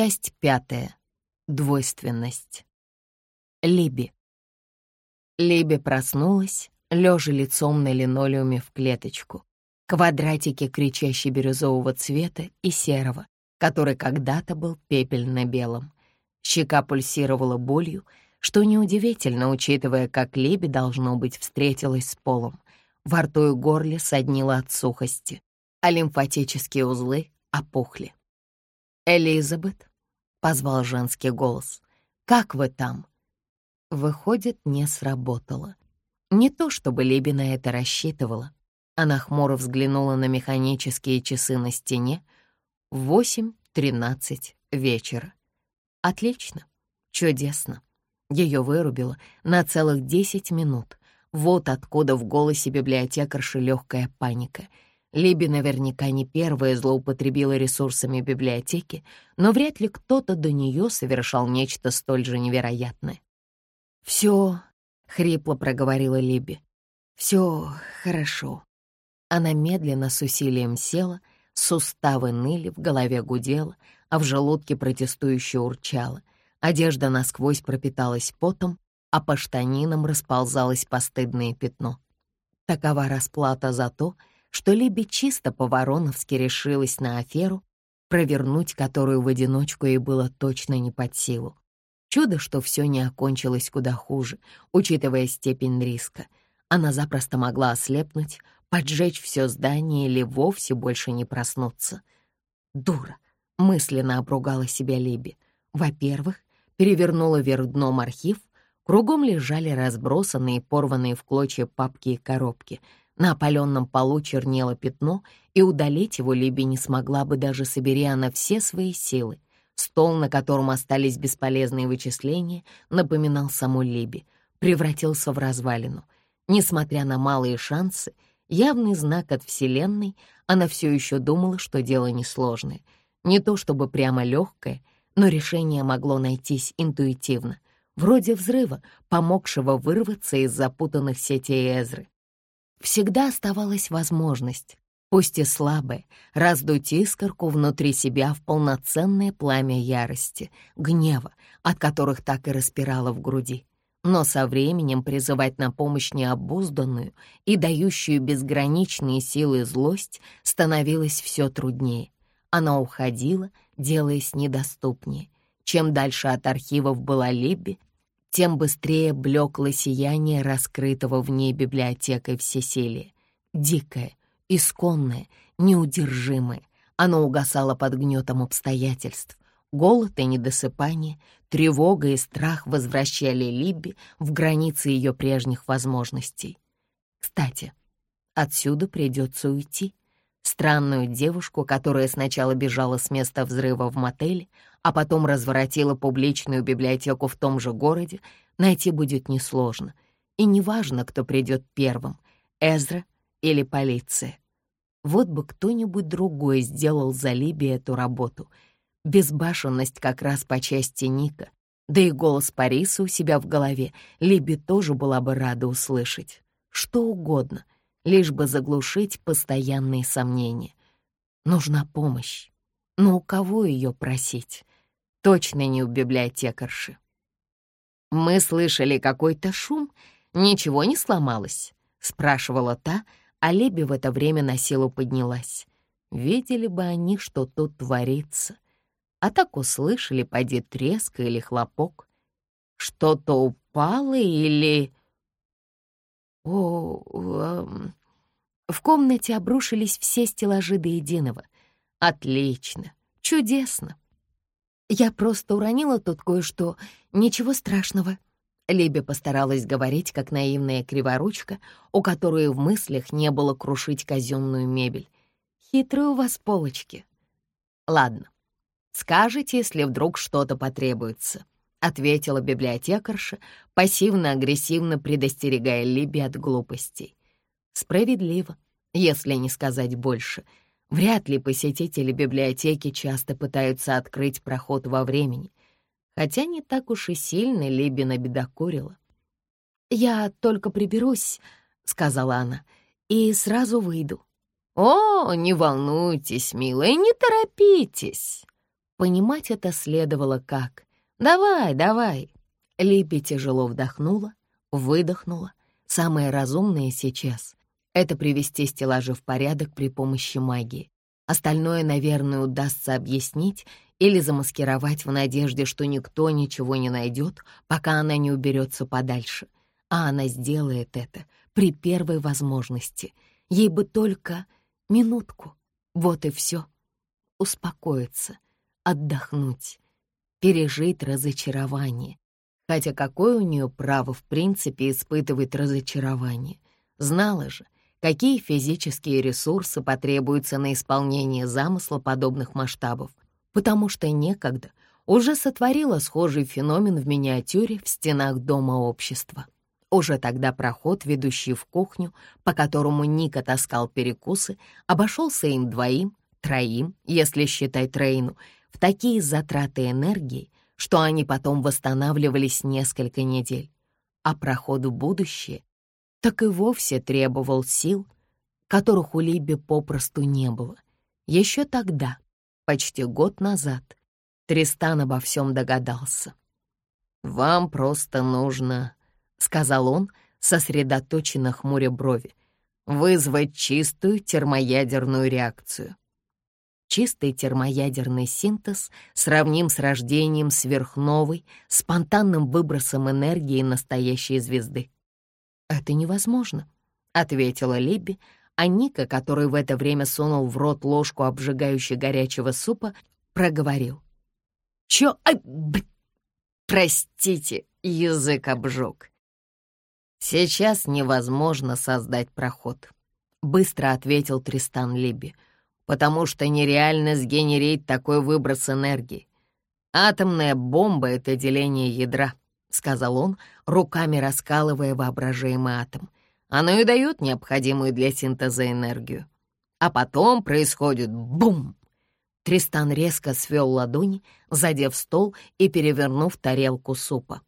Часть пятая. Двойственность. Либи. Либи проснулась, лежа лицом на линолеуме в клеточку. Квадратики кричащие бирюзового цвета и серого, который когда-то был пепельно-белым. Щека пульсировала болью, что неудивительно, учитывая, как Либи, должно быть, встретилась с полом. Во рту и горле соднило от сухости, а лимфатические узлы опухли. «Элизабет», — позвал женский голос, — «как вы там?» Выходит, не сработало. Не то чтобы Либи на это рассчитывала. Она хмуро взглянула на механические часы на стене. Восемь тринадцать вечера. Отлично, чудесно. Ее вырубило на целых десять минут. Вот откуда в голосе библиотекарши легкая паника — Либи наверняка не первая злоупотребила ресурсами библиотеки, но вряд ли кто-то до нее совершал нечто столь же невероятное. «Все», — хрипло проговорила Либи, — «все хорошо». Она медленно с усилием села, суставы ныли, в голове гудела, а в желудке протестующе урчала. Одежда насквозь пропиталась потом, а по штанинам расползалось постыдное пятно. Такова расплата за то, что Либи чисто по-вороновски решилась на аферу, провернуть которую в одиночку ей было точно не под силу. Чудо, что все не окончилось куда хуже, учитывая степень риска. Она запросто могла ослепнуть, поджечь все здание или вовсе больше не проснуться. Дура! Мысленно обругала себя Либи. Во-первых, перевернула вверх дном архив, кругом лежали разбросанные, порванные в клочья папки и коробки — на опаленном полу чернело пятно, и удалить его Либи не смогла бы, даже собери она все свои силы. Стол, на котором остались бесполезные вычисления, напоминал саму Либи, превратился в развалину. Несмотря на малые шансы, явный знак от Вселенной, она все еще думала, что дело несложное. Не то чтобы прямо легкое, но решение могло найтись интуитивно, вроде взрыва, помогшего вырваться из запутанных сетей Эзры. Всегда оставалась возможность, пусть и слабая, раздуть искорку внутри себя в полноценное пламя ярости, гнева, от которых так и распирало в груди. Но со временем призывать на помощь необузданную и дающую безграничные силы злость становилось все труднее. Она уходила, делаясь недоступнее. Чем дальше от архивов была Либби, тем быстрее блекло сияние раскрытого в ней библиотекой всесилия. Дикое, исконное, неудержимое. Оно угасало под гнетом обстоятельств. Голод и недосыпание, тревога и страх возвращали Либби в границы ее прежних возможностей. Кстати, отсюда придется уйти. Странную девушку, которая сначала бежала с места взрыва в мотеле, а потом разворотила публичную библиотеку в том же городе, найти будет несложно. И неважно, кто придет первым — Эзра или полиция. Вот бы кто-нибудь другой сделал за Либи эту работу. Безбашенность как раз по части Ника, да и голос Париса у себя в голове Либи тоже была бы рада услышать. Что угодно, лишь бы заглушить постоянные сомнения. Нужна помощь. Но у кого ее просить? Точно не у библиотекарши. «Мы слышали какой-то шум. Ничего не сломалось?» — спрашивала та, а Леби в это время на силу поднялась. Видели бы они, что тут творится. А так услышали, поди треск или хлопок. Что-то упало или... О, эм... В комнате обрушились все стеллажи до единого. Отлично, чудесно. «Я просто уронила тут кое-что. Ничего страшного». Либи постаралась говорить, как наивная криворучка, у которой в мыслях не было крушить казенную мебель. «Хитрые у вас полочки». «Ладно, скажите, если вдруг что-то потребуется», — ответила библиотекарша, пассивно-агрессивно предостерегая Либи от глупостей. «Справедливо, если не сказать больше», — Вряд ли посетители библиотеки часто пытаются открыть проход во времени, хотя не так уж и сильно Либи набедокурила. «Я только приберусь», — сказала она, — «и сразу выйду». «О, не волнуйтесь, милая, не торопитесь». Понимать это следовало как «Давай, давай!» Липпи тяжело вдохнула, выдохнула. Самое разумное сейчас — это привести стеллажи в порядок при помощи магии. Остальное, наверное, удастся объяснить или замаскировать в надежде, что никто ничего не найдет, пока она не уберется подальше. А она сделает это при первой возможности. Ей бы только минутку. Вот и все. Успокоиться, отдохнуть, пережить разочарование. Хотя какое у нее право в принципе испытывать разочарование? Знала же, какие физические ресурсы потребуются на исполнение замысла подобных масштабов, потому что некогда уже сотворила схожий феномен в миниатюре в стенах Дома общества. Уже тогда проход, ведущий в кухню, по которому Ника таскал перекусы, обошелся им двоим, троим, если считать Рейну, в такие затраты энергии, что они потом восстанавливались несколько недель. А проход в будущее так и вовсе требовал сил, которых у Либи попросту не было. Еще тогда, почти год назад, Тристан обо всем догадался. «Вам просто нужно», — сказал он, сосредоточенно хмуря брови, «вызвать чистую термоядерную реакцию». Чистый термоядерный синтез сравним с рождением сверхновой, спонтанным выбросом энергии настоящей звезды. «Это невозможно», — ответила Либби, а Ника, который в это время сунул в рот ложку обжигающей горячего супа, проговорил. «Чё? Ай, б... Простите, язык обжег». «Сейчас невозможно создать проход», — быстро ответил Тристан Либби потому что нереально сгенерить такой выброс энергии. Атомная бомба — это деление ядра, — сказал он, руками раскалывая воображаемый атом. Оно и дает необходимую для синтеза энергию. А потом происходит бум! Тристан резко свел ладони, задев стол и перевернув тарелку супа.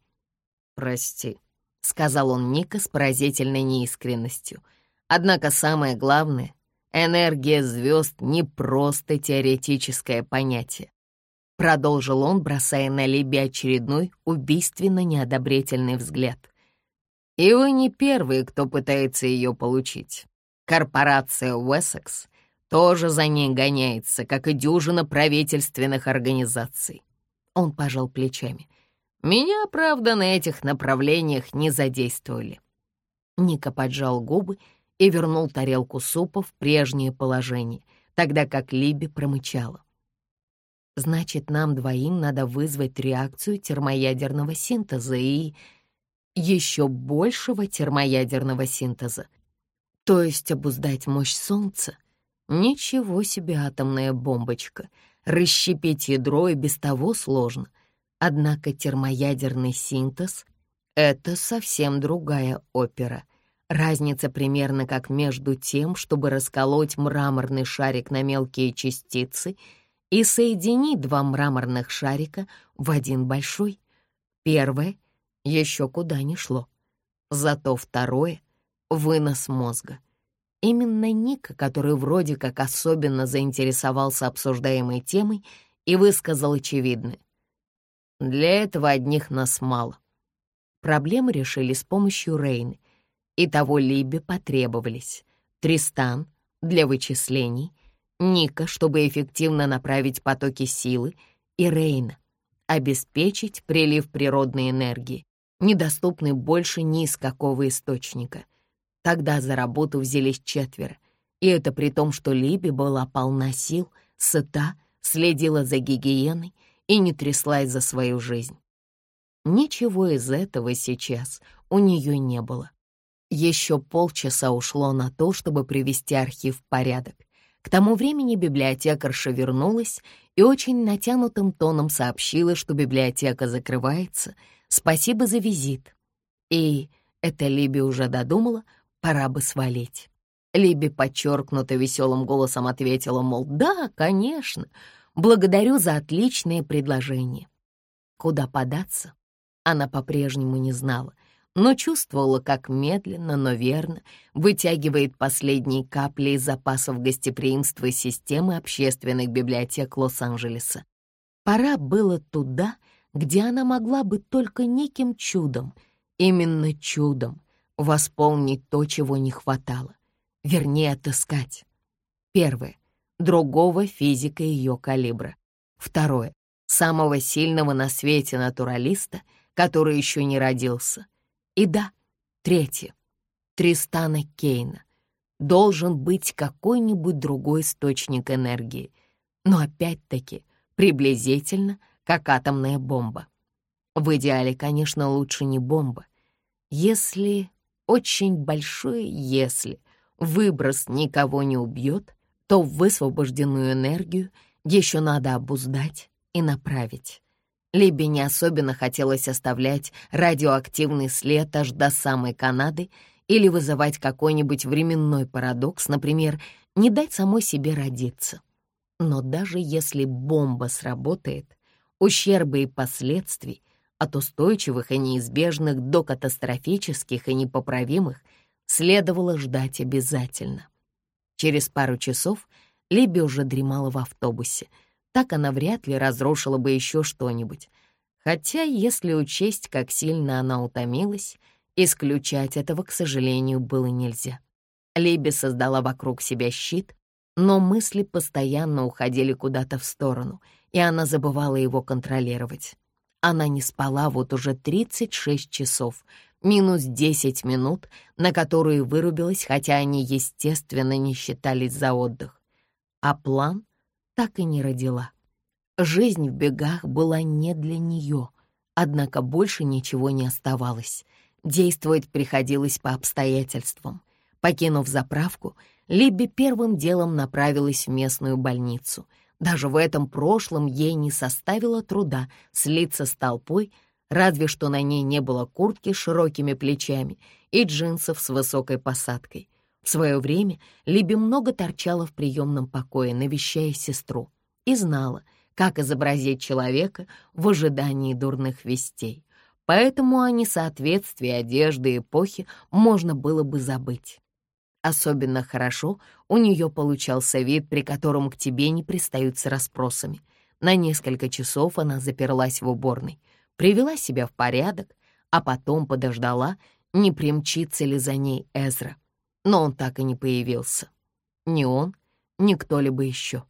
«Прости», — сказал он Ника с поразительной неискренностью. «Однако самое главное Энергия звезд — не просто теоретическое понятие. Продолжил он, бросая на Либи очередной убийственно неодобрительный взгляд. И вы не первые, кто пытается ее получить. Корпорация Уэссекс тоже за ней гоняется, как и дюжина правительственных организаций. Он пожал плечами. Меня, правда, на этих направлениях не задействовали. Ника поджал губы и вернул тарелку супа в прежнее положение, тогда как Либи промычала. «Значит, нам двоим надо вызвать реакцию термоядерного синтеза и еще большего термоядерного синтеза, то есть обуздать мощь Солнца. Ничего себе атомная бомбочка. Расщепить ядро и без того сложно. Однако термоядерный синтез — это совсем другая опера. Разница примерно как между тем, чтобы расколоть мраморный шарик на мелкие частицы и соединить два мраморных шарика в один большой. Первое еще куда ни шло. Зато второе — вынос мозга. Именно Ник, который вроде как особенно заинтересовался обсуждаемой темой и высказал очевидное. Для этого одних нас мало. Проблемы решили с помощью Рейны — и того Либе потребовались Тристан для вычислений, Ника, чтобы эффективно направить потоки силы, и Рейна, обеспечить прилив природной энергии, недоступный больше ни из какого источника. Тогда за работу взялись четверо, и это при том, что Либи была полна сил, сыта, следила за гигиеной и не тряслась за свою жизнь. Ничего из этого сейчас у нее не было. Еще полчаса ушло на то, чтобы привести архив в порядок. К тому времени библиотекарша вернулась и очень натянутым тоном сообщила, что библиотека закрывается. Спасибо за визит. И это Либи уже додумала, пора бы свалить. Либи подчеркнуто веселым голосом ответила, мол, да, конечно, благодарю за отличное предложение. Куда податься, она по-прежнему не знала но чувствовала, как медленно, но верно вытягивает последние капли из запасов гостеприимства системы общественных библиотек Лос-Анджелеса. Пора было туда, где она могла бы только неким чудом, именно чудом, восполнить то, чего не хватало. Вернее, отыскать. Первое. Другого физика ее калибра. Второе. Самого сильного на свете натуралиста, который еще не родился. И да, третье. Тристана Кейна. Должен быть какой-нибудь другой источник энергии. Но опять-таки приблизительно как атомная бомба. В идеале, конечно, лучше не бомба. Если, очень большое если, выброс никого не убьет, то высвобожденную энергию еще надо обуздать и направить. Либе не особенно хотелось оставлять радиоактивный след аж до самой Канады или вызывать какой-нибудь временной парадокс, например, не дать самой себе родиться. Но даже если бомба сработает, ущербы и последствий от устойчивых и неизбежных до катастрофических и непоправимых следовало ждать обязательно. Через пару часов Либи уже дремала в автобусе. Так она вряд ли разрушила бы еще что-нибудь. Хотя, если учесть, как сильно она утомилась, исключать этого, к сожалению, было нельзя. Либи создала вокруг себя щит, но мысли постоянно уходили куда-то в сторону, и она забывала его контролировать. Она не спала вот уже 36 часов, минус 10 минут, на которые вырубилась, хотя они, естественно, не считались за отдых. А план так и не родила. Жизнь в бегах была не для нее, однако больше ничего не оставалось. Действовать приходилось по обстоятельствам. Покинув заправку, Либби первым делом направилась в местную больницу. Даже в этом прошлом ей не составило труда слиться с толпой, разве что на ней не было куртки с широкими плечами и джинсов с высокой посадкой. В свое время Либи много торчала в приемном покое, навещая сестру, и знала, как изобразить человека в ожидании дурных вестей. Поэтому о несоответствии одежды эпохи можно было бы забыть. Особенно хорошо у нее получался вид, при котором к тебе не пристают с расспросами. На несколько часов она заперлась в уборной, привела себя в порядок, а потом подождала, не примчится ли за ней Эзра. Но он так и не появился. Ни он, ни кто-либо еще.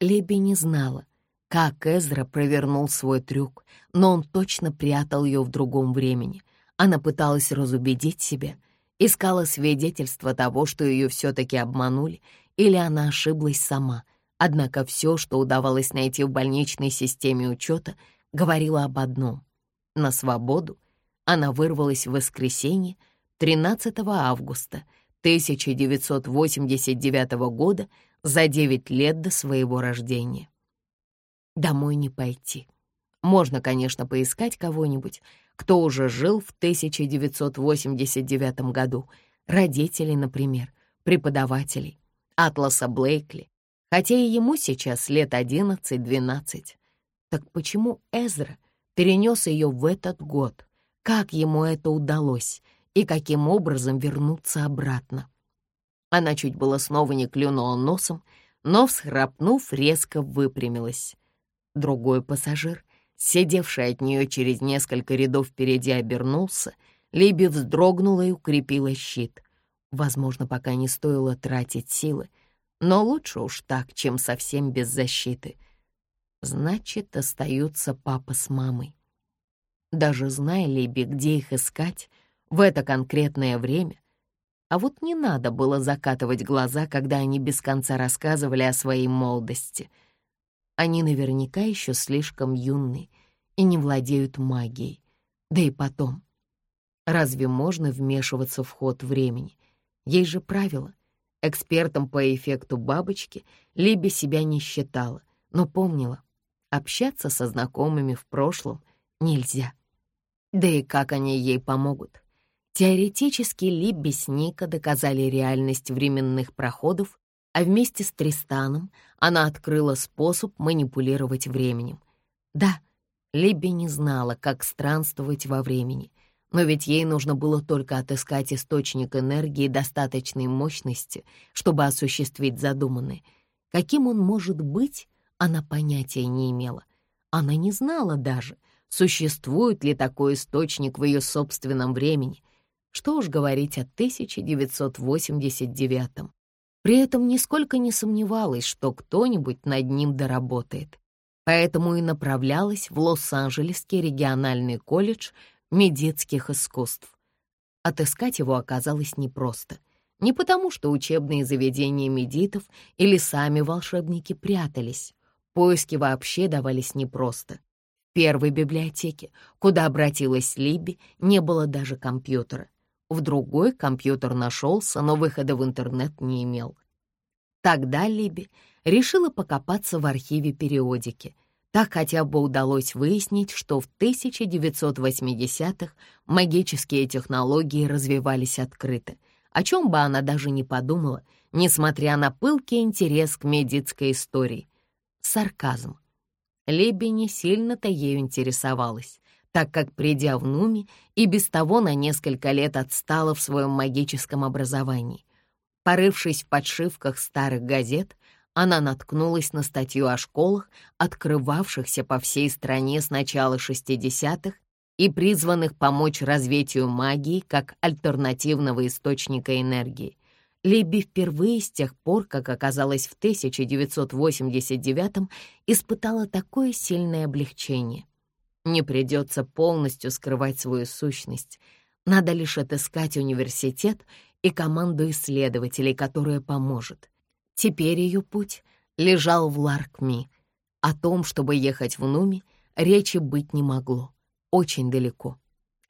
Либи не знала, как Эзра провернул свой трюк, но он точно прятал ее в другом времени. Она пыталась разубедить себя — Искала свидетельства того, что ее все-таки обманули, или она ошиблась сама. Однако все, что удавалось найти в больничной системе учета, говорило об одном. На свободу она вырвалась в воскресенье 13 августа 1989 года за 9 лет до своего рождения. Домой не пойти. Можно, конечно, поискать кого-нибудь, кто уже жил в 1989 году, родителей, например, преподавателей, Атласа Блейкли, хотя и ему сейчас лет 11-12. Так почему Эзра перенес ее в этот год? Как ему это удалось? И каким образом вернуться обратно? Она чуть было снова не клюнула носом, но, всхрапнув, резко выпрямилась. Другой пассажир сидевший от нее через несколько рядов впереди, обернулся, Либи вздрогнула и укрепила щит. Возможно, пока не стоило тратить силы, но лучше уж так, чем совсем без защиты. Значит, остаются папа с мамой. Даже зная Либи, где их искать в это конкретное время, а вот не надо было закатывать глаза, когда они без конца рассказывали о своей молодости — они наверняка еще слишком юны и не владеют магией. Да и потом, разве можно вмешиваться в ход времени? Есть же правила. Экспертом по эффекту бабочки Либи себя не считала, но помнила, общаться со знакомыми в прошлом нельзя. Да и как они ей помогут? Теоретически Либби с Ника доказали реальность временных проходов а вместе с Тристаном она открыла способ манипулировать временем. Да, Либби не знала, как странствовать во времени, но ведь ей нужно было только отыскать источник энергии достаточной мощности, чтобы осуществить задуманное. Каким он может быть, она понятия не имела. Она не знала даже, существует ли такой источник в ее собственном времени. Что уж говорить о 1989 -м. При этом нисколько не сомневалась, что кто-нибудь над ним доработает. Поэтому и направлялась в Лос-Анджелесский региональный колледж медицинских искусств. Отыскать его оказалось непросто. Не потому, что учебные заведения медитов или сами волшебники прятались. Поиски вообще давались непросто. В первой библиотеке, куда обратилась Либи, не было даже компьютера. В другой компьютер нашелся, но выхода в интернет не имел. Тогда Либи решила покопаться в архиве периодики. Так хотя бы удалось выяснить, что в 1980-х магические технологии развивались открыто, о чем бы она даже не подумала, несмотря на пылкий интерес к медицинской истории. Сарказм. Либи не сильно-то ею интересовалась так как, придя в Нуми, и без того на несколько лет отстала в своем магическом образовании. Порывшись в подшивках старых газет, она наткнулась на статью о школах, открывавшихся по всей стране с начала 60-х и призванных помочь развитию магии как альтернативного источника энергии. Либи впервые с тех пор, как оказалась в 1989-м, испытала такое сильное облегчение. Не придется полностью скрывать свою сущность. Надо лишь отыскать университет и команду исследователей, которая поможет. Теперь ее путь лежал в Ларкми. О том, чтобы ехать в Нуми, речи быть не могло. Очень далеко.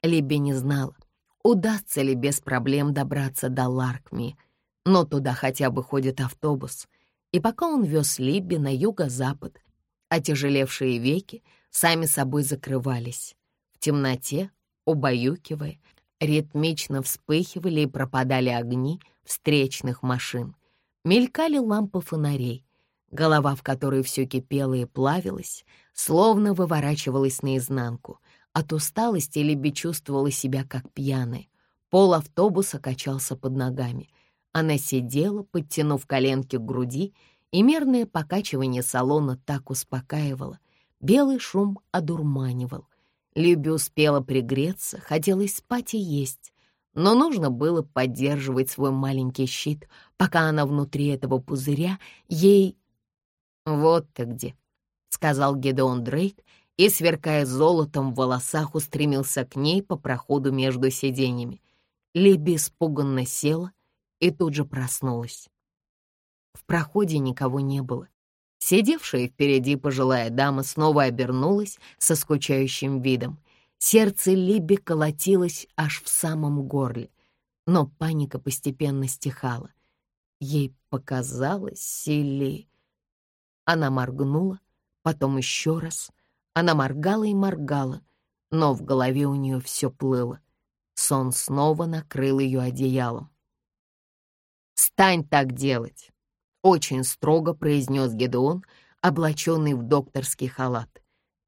Либби не знала, удастся ли без проблем добраться до Ларкми, но туда хотя бы ходит автобус. И пока он вез Либби на юго-запад, отяжелевшие веки сами собой закрывались. В темноте, убаюкивая, ритмично вспыхивали и пропадали огни встречных машин. Мелькали лампы фонарей, голова в которой все кипела и плавилась, словно выворачивалась наизнанку. От усталости Либи чувствовала себя как пьяная. Пол автобуса качался под ногами. Она сидела, подтянув коленки к груди, и мерное покачивание салона так успокаивало — Белый шум одурманивал. Люби успела пригреться, хотелось спать и есть, но нужно было поддерживать свой маленький щит, пока она внутри этого пузыря ей... «Вот ты где», — сказал Гедеон Дрейк, и, сверкая золотом в волосах, устремился к ней по проходу между сиденьями. Либи испуганно села и тут же проснулась. В проходе никого не было. Сидевшая впереди пожилая дама снова обернулась со скучающим видом. Сердце Либи колотилось аж в самом горле, но паника постепенно стихала. Ей показалось, или... Она моргнула, потом еще раз. Она моргала и моргала, но в голове у нее все плыло. Сон снова накрыл ее одеялом. «Стань так делать!» — очень строго произнес Гедеон, облаченный в докторский халат.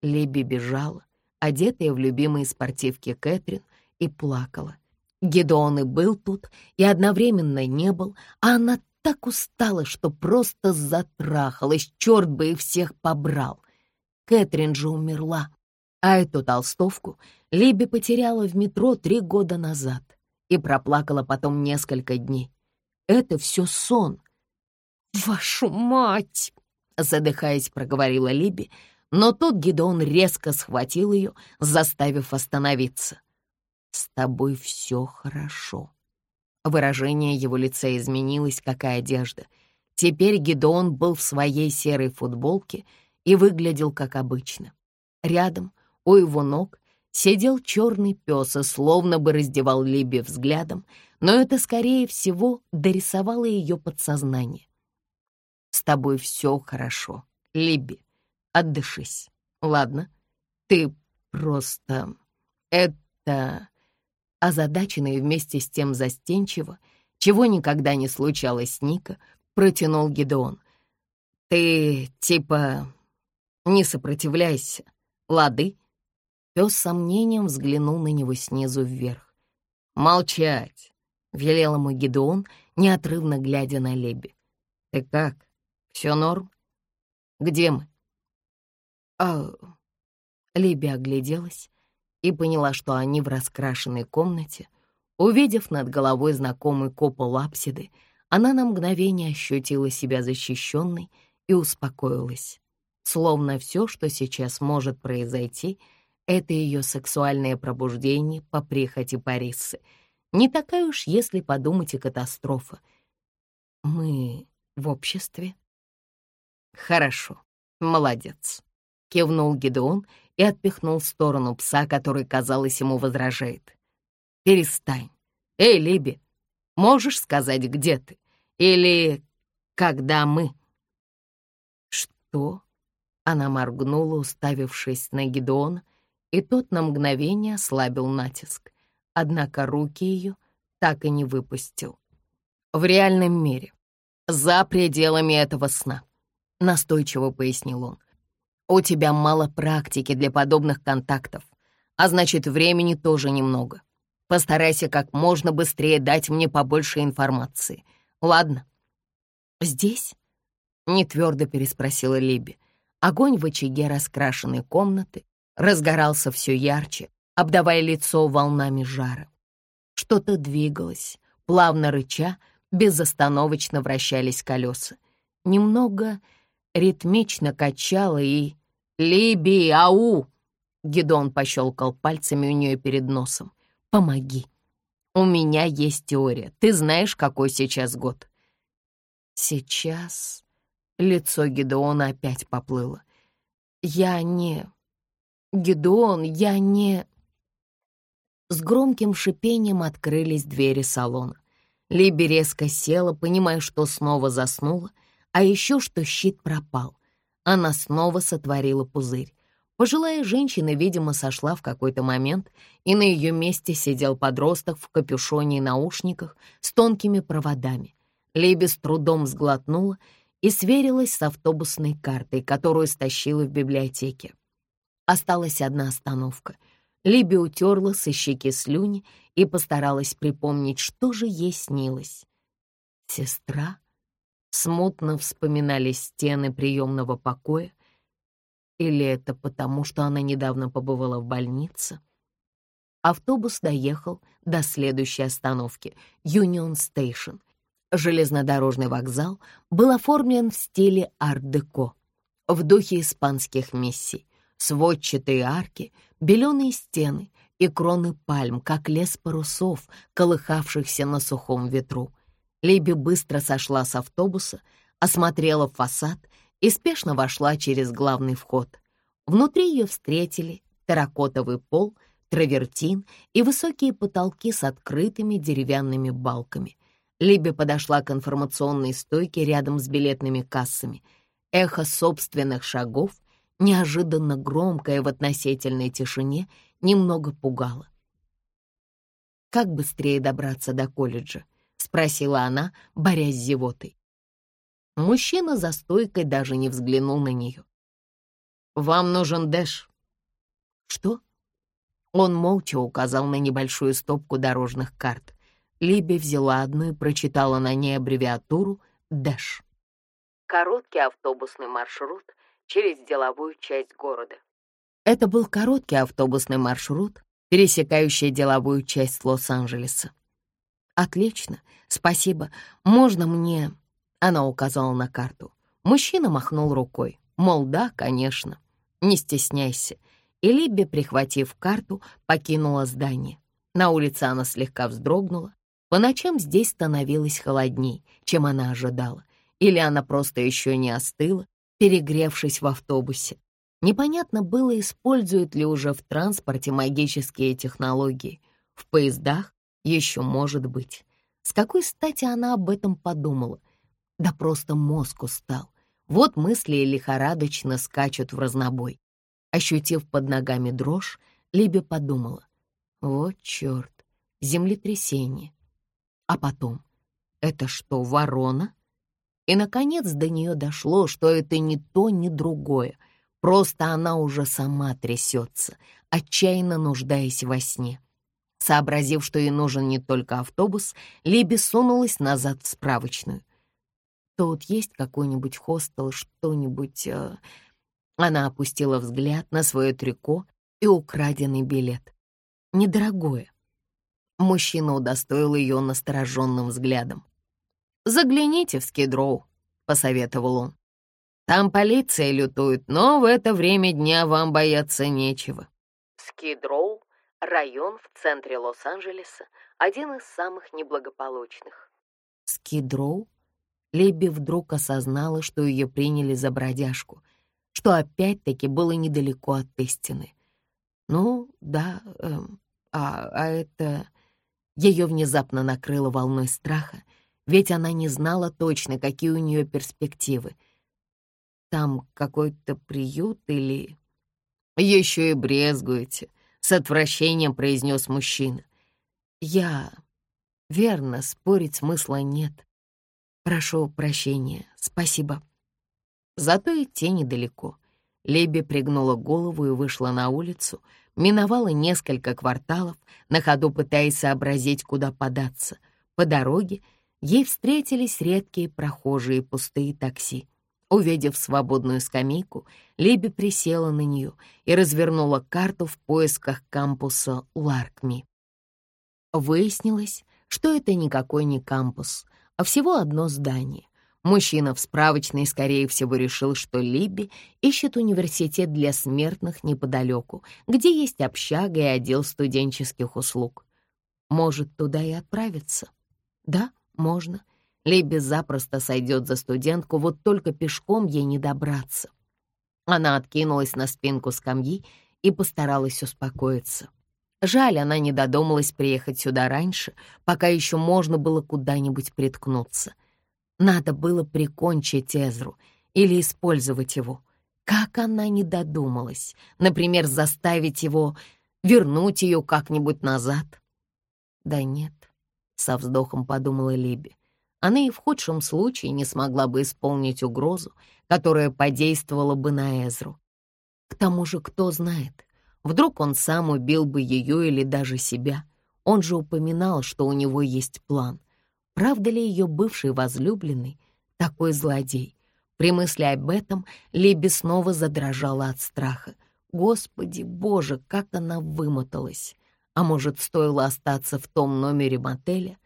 Либи бежала, одетая в любимые спортивки Кэтрин, и плакала. Гедеон и был тут, и одновременно не был, а она так устала, что просто затрахалась, черт бы и всех побрал. Кэтрин же умерла, а эту толстовку Либи потеряла в метро три года назад и проплакала потом несколько дней. Это все сон, «Вашу мать!» — задыхаясь, проговорила Либи, но тут Гидеон резко схватил ее, заставив остановиться. «С тобой все хорошо». Выражение его лица изменилось, как и одежда. Теперь Гидеон был в своей серой футболке и выглядел как обычно. Рядом, у его ног, сидел черный пес и словно бы раздевал Либи взглядом, но это, скорее всего, дорисовало ее подсознание. С тобой все хорошо, Либи. Отдышись, ладно? Ты просто... Это... Озадаченный вместе с тем застенчиво, чего никогда не случалось с Ника, протянул Гедеон. Ты, типа, не сопротивляйся, лады? Пес с сомнением взглянул на него снизу вверх. «Молчать!» — велел ему Гедеон, неотрывно глядя на Леби. «Ты как?» Все норм? Где мы? А Либи огляделась и поняла, что они в раскрашенной комнате. Увидев над головой знакомый купол апсиды, она на мгновение ощутила себя защищенной и успокоилась. Словно все, что сейчас может произойти, это ее сексуальное пробуждение по прихоти Парисы. Не такая уж, если подумать, и катастрофа. Мы в обществе? Хорошо, молодец. Кивнул Гидеон и отпихнул в сторону пса, который, казалось, ему возражает. «Перестань. Эй, Либи, можешь сказать, где ты? Или когда мы?» «Что?» Она моргнула, уставившись на Гидеона, и тот на мгновение ослабил натиск. Однако руки ее так и не выпустил. «В реальном мире, за пределами этого сна», — настойчиво пояснил он. У тебя мало практики для подобных контактов, а значит, времени тоже немного. Постарайся как можно быстрее дать мне побольше информации. Ладно?» «Здесь?» — нетвердо переспросила Либи. Огонь в очаге раскрашенной комнаты разгорался все ярче, обдавая лицо волнами жара. Что-то двигалось, плавно рыча, безостановочно вращались колеса. Немного ритмично качала и... «Либи, ау!» Гедон пощелкал пальцами у нее перед носом. «Помоги. У меня есть теория. Ты знаешь, какой сейчас год?» «Сейчас...» Лицо Гедеона опять поплыло. «Я не... Гедеон, я не...» С громким шипением открылись двери салона. Либи резко села, понимая, что снова заснула, а еще что щит пропал. Она снова сотворила пузырь. Пожилая женщина, видимо, сошла в какой-то момент, и на ее месте сидел подросток в капюшоне и наушниках с тонкими проводами. Либи с трудом сглотнула и сверилась с автобусной картой, которую стащила в библиотеке. Осталась одна остановка. Либи утерла со щеки слюни и постаралась припомнить, что же ей снилось. Сестра? Смутно вспоминались стены приемного покоя. Или это потому, что она недавно побывала в больнице? Автобус доехал до следующей остановки — Юнион Стейшн. Железнодорожный вокзал был оформлен в стиле арт-деко, в духе испанских миссий. Сводчатые арки, беленые стены и кроны пальм, как лес парусов, колыхавшихся на сухом ветру — Либи быстро сошла с автобуса, осмотрела фасад и спешно вошла через главный вход. Внутри ее встретили терракотовый пол, травертин и высокие потолки с открытыми деревянными балками. Либи подошла к информационной стойке рядом с билетными кассами. Эхо собственных шагов, неожиданно громкое в относительной тишине, немного пугало. Как быстрее добраться до колледжа? — спросила она, борясь с зевотой. Мужчина за стойкой даже не взглянул на нее. «Вам нужен Дэш». «Что?» Он молча указал на небольшую стопку дорожных карт. Либи взяла одну и прочитала на ней аббревиатуру «Дэш». Короткий автобусный маршрут через деловую часть города. Это был короткий автобусный маршрут, пересекающий деловую часть Лос-Анджелеса. «Отлично, спасибо. Можно мне...» Она указала на карту. Мужчина махнул рукой. Мол, да, конечно. Не стесняйся. И Либби, прихватив карту, покинула здание. На улице она слегка вздрогнула. По ночам здесь становилось холодней, чем она ожидала. Или она просто еще не остыла, перегревшись в автобусе. Непонятно было, используют ли уже в транспорте магические технологии. В поездах еще может быть. С какой стати она об этом подумала? Да просто мозг устал. Вот мысли лихорадочно скачут в разнобой. Ощутив под ногами дрожь, Либи подумала. Вот черт, землетрясение. А потом, это что, ворона? И, наконец, до нее дошло, что это не то, ни другое. Просто она уже сама трясется, отчаянно нуждаясь во сне. Сообразив, что ей нужен не только автобус, Либи сунулась назад в справочную. «Тут есть какой-нибудь хостел, что-нибудь...» э... Она опустила взгляд на свое трико и украденный билет. Недорогое. Мужчина удостоил ее настороженным взглядом. «Загляните в Скидроу», — посоветовал он. «Там полиция лютует, но в это время дня вам бояться нечего». Скидроу — район в центре Лос-Анджелеса, один из самых неблагополучных. Скидроу? Лебби вдруг осознала, что ее приняли за бродяжку, что опять-таки было недалеко от истины. Ну, да, эм, а, а это... Ее внезапно накрыло волной страха, ведь она не знала точно, какие у нее перспективы. Там какой-то приют или... «Еще и брезгуете», — с отвращением произнес мужчина. «Я... Верно, спорить смысла нет. Прошу прощения, спасибо». Зато идти недалеко. Леби пригнула голову и вышла на улицу, миновала несколько кварталов, на ходу пытаясь сообразить, куда податься. По дороге ей встретились редкие прохожие пустые такси. Увидев свободную скамейку, Либи присела на нее и развернула карту в поисках кампуса Ларкми. Выяснилось, что это никакой не кампус, а всего одно здание. Мужчина в справочной, скорее всего, решил, что Либби ищет университет для смертных неподалеку, где есть общага и отдел студенческих услуг. Может, туда и отправиться? Да, можно. Либби запросто сойдет за студентку, вот только пешком ей не добраться. Она откинулась на спинку скамьи и постаралась успокоиться. Жаль, она не додумалась приехать сюда раньше, пока еще можно было куда-нибудь приткнуться. Надо было прикончить Эзру или использовать его. Как она не додумалась, например, заставить его вернуть ее как-нибудь назад? Да нет, со вздохом подумала Либи. Она и в худшем случае не смогла бы исполнить угрозу, которая подействовала бы на Эзру. К тому же, кто знает, вдруг он сам убил бы ее или даже себя. Он же упоминал, что у него есть план. Правда ли ее бывший возлюбленный такой злодей? При мысли об этом Либи снова задрожала от страха. Господи, боже, как она вымоталась! А может, стоило остаться в том номере мотеля?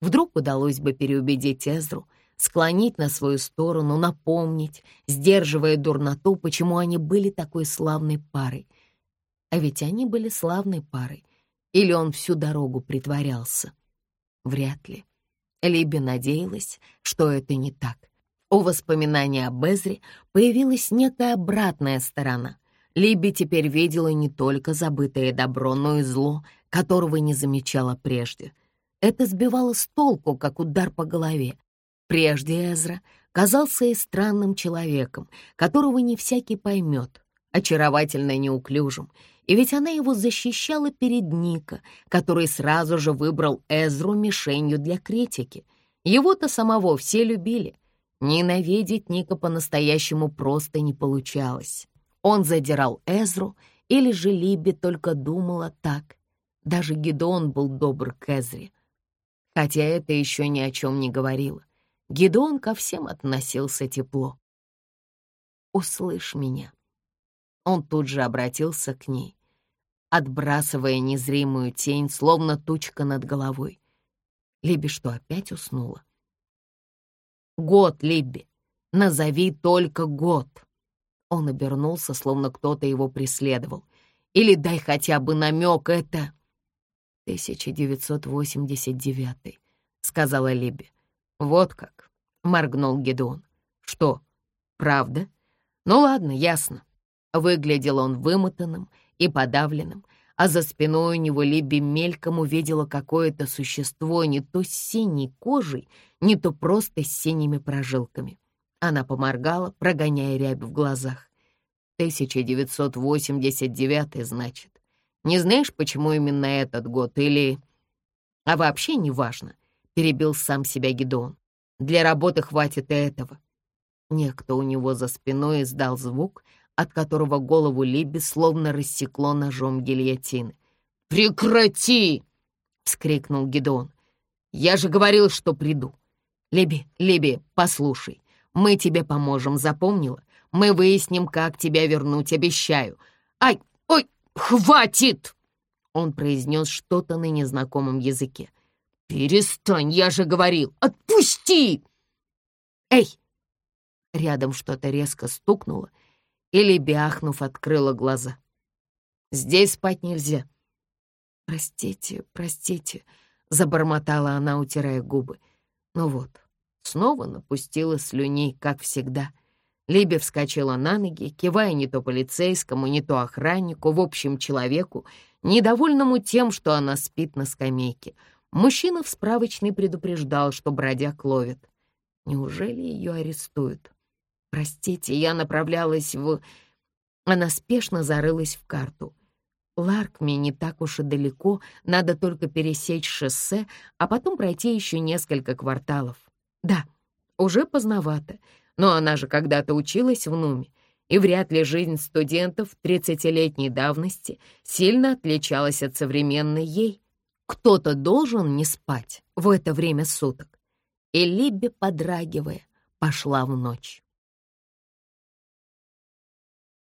Вдруг удалось бы переубедить Эзру, склонить на свою сторону, напомнить, сдерживая дурноту, почему они были такой славной парой. А ведь они были славной парой. Или он всю дорогу притворялся? Вряд ли. Либи надеялась, что это не так. У воспоминания об Эзре появилась некая обратная сторона. Либи теперь видела не только забытое добро, но и зло, которого не замечала прежде. Это сбивало с толку, как удар по голове. Прежде Эзра казался и странным человеком, которого не всякий поймет, очаровательно неуклюжим, и ведь она его защищала перед Ника, который сразу же выбрал Эзру мишенью для критики. Его-то самого все любили. Ненавидеть Ника по-настоящему просто не получалось. Он задирал Эзру, или же Либи только думала так. Даже Гедеон был добр к Эзре. Хотя это еще ни о чем не говорило. Гедеон ко всем относился тепло. «Услышь меня». Он тут же обратился к ней отбрасывая незримую тень, словно тучка над головой. Либи что, опять уснула? «Год, Либби! Назови только год!» Он обернулся, словно кто-то его преследовал. «Или дай хотя бы намек, это...» «1989», — сказала Либи. «Вот как», — моргнул Гедеон. «Что, правда? Ну ладно, ясно». Выглядел он вымотанным и подавленным, а за спиной у него Либи мельком увидела какое-то существо не то с синей кожей, не то просто с синими прожилками. Она поморгала, прогоняя рябь в глазах. 1989, значит. Не знаешь, почему именно этот год, или... А вообще не важно, перебил сам себя Гедеон. Для работы хватит и этого. Некто у него за спиной издал звук, от которого голову Либи словно рассекло ножом гильотины. «Прекрати!» — вскрикнул Гедеон. «Я же говорил, что приду. Либи, Либи, послушай, мы тебе поможем, запомнила? Мы выясним, как тебя вернуть, обещаю. Ай, хватит!» Он произнес что-то на незнакомом языке. «Перестань, я же говорил! Отпусти!» «Эй!» Рядом что-то резко стукнуло, и Либи, ахнув, открыла глаза. «Здесь спать нельзя». «Простите, простите», — забормотала она, утирая губы. Ну вот, снова напустила слюней, как всегда. Либи вскочила на ноги, кивая не то полицейскому, не то охраннику, в общем, человеку, недовольному тем, что она спит на скамейке. Мужчина в справочной предупреждал, что бродяг ловит. Неужели ее арестуют? Простите, я направлялась в... Она спешно зарылась в карту. Ларкми не так уж и далеко, надо только пересечь шоссе, а потом пройти еще несколько кварталов. Да, уже поздновато, но она же когда-то училась в Нуме, и вряд ли жизнь студентов 30-летней давности сильно отличалась от современной ей. Кто-то должен не спать в это время суток. И Либби, подрагивая, пошла в ночь.